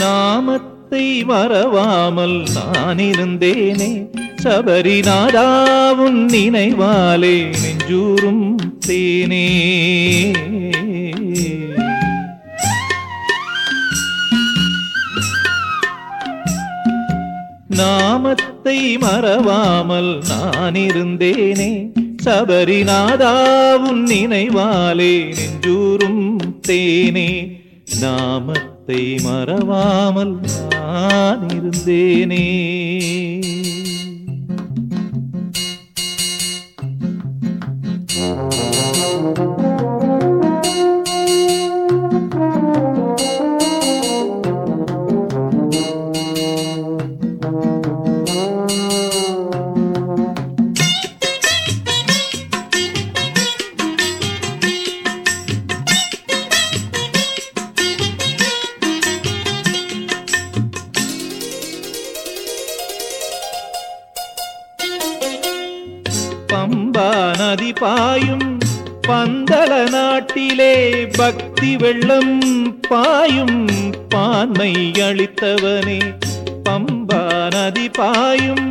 நாமத்தை மறவாமல் நான் இருந்தேனே சபரிநாதாவும் நினைவாலே நெஞ்சூரும் தேனே. நாமத்தை மறவாமல் நான் இருந்தேனே சபரிநாதாவும் நினைவாலே நெஞ்சூரும் தேனே. நாமத்தை மறவாமல் நான் இருந்தேனே. பம்பா நதி பாயும் பந்தள நாட்டிலே பக்தி வெள்ளம் பாயும் பான்மை அளித்தவனே. பம்பா நதி பாயும்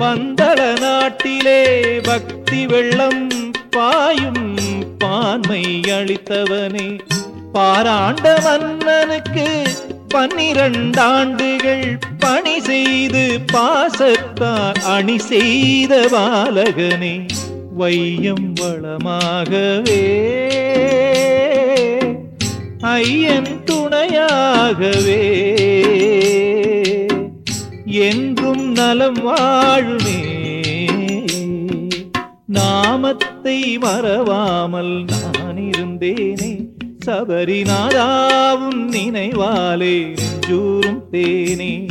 பந்தள நாட்டிலே பக்தி வெள்ளம் பாயும் பான்மை அளித்தவனே. பாராண்ட மன்னனுக்கு பன்னிரண்டாண்டுகள் பணி செய்து பாசத்தால் அணி செய்த பாலகனே. வையம் வளமாகவே. ஐயன் துணையாகவே. என்றும் நலம் வாழுமே. நாமத்தை மறவாமல் நான் இருந்தேனே சபரிநாதாவும் நினைவாலே நெஞ்சூரும் தேனே.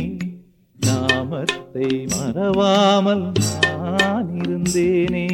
நாமத்தை மறவாமல் நான் இருந்தேனே.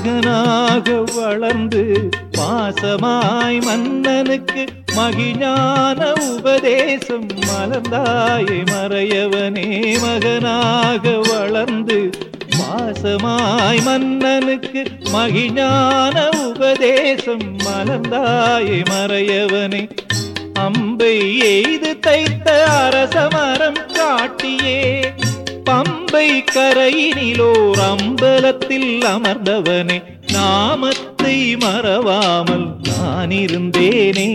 மகனாக வளர்ந்து பாசமாய் மன்னனுக்கு மகிஞான உபதேசம் மலர்ந்தாயை மறையவனே மகனாக வளர்ந்து பாசமாய் மன்னனுக்கு மகிஞான உபதேசம் மலர்ந்தாயை மறையவனே. அம்பை எய்து தைத்த அரசமரம் காட்டியே பம்பை கரையினிலோர் அம்பலத்தில் அமர்ந்தவனே நாமத்தை மறவாமல் நான் இருந்தேனே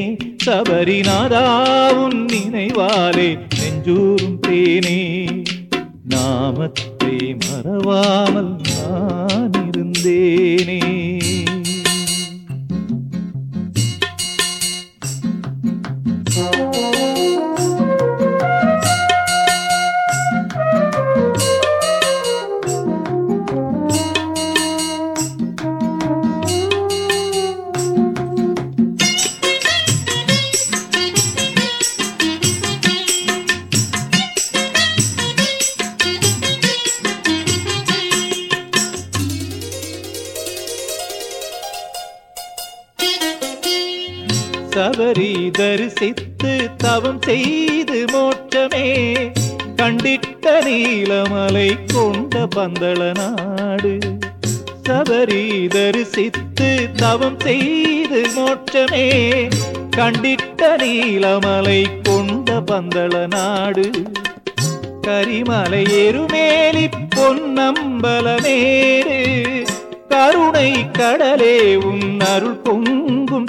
சபரிநாதாவும் நினைவாலே நெஞ்சூரும் தேனே. நாமத்தை மறவாமல் நான் இருந்தேனே சபரி தரிசித்து தவம் செய்து மோட்சமே. கண்டிட்ட நீலமலை கொண்ட பந்தள நாடு. சபரி தரிசித்து தவம் செய்து மோட்சமே. கண்டிட்ட நீலமலை கொண்ட பந்தள நாடு. கரிமலை எருமேலி பொன்னம்பலமேறு. கருணை கடலே உன் அருள் பொங்க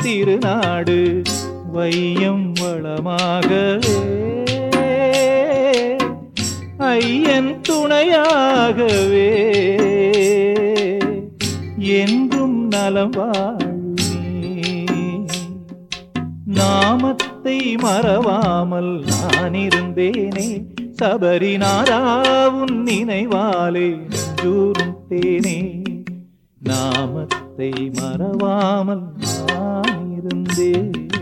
திருநாடு வையம் வளமாக ஐயன் துணையாகவே. என்றும் நலம் நாமத்தை மறவாமல் நான் இருந்தேனே சபரிநாராவுன் நினைவாலே நெஞ்சூரும் தேனே. நாமத்தை வார்த்தை மறவாமல் நான் இருந்தேன்.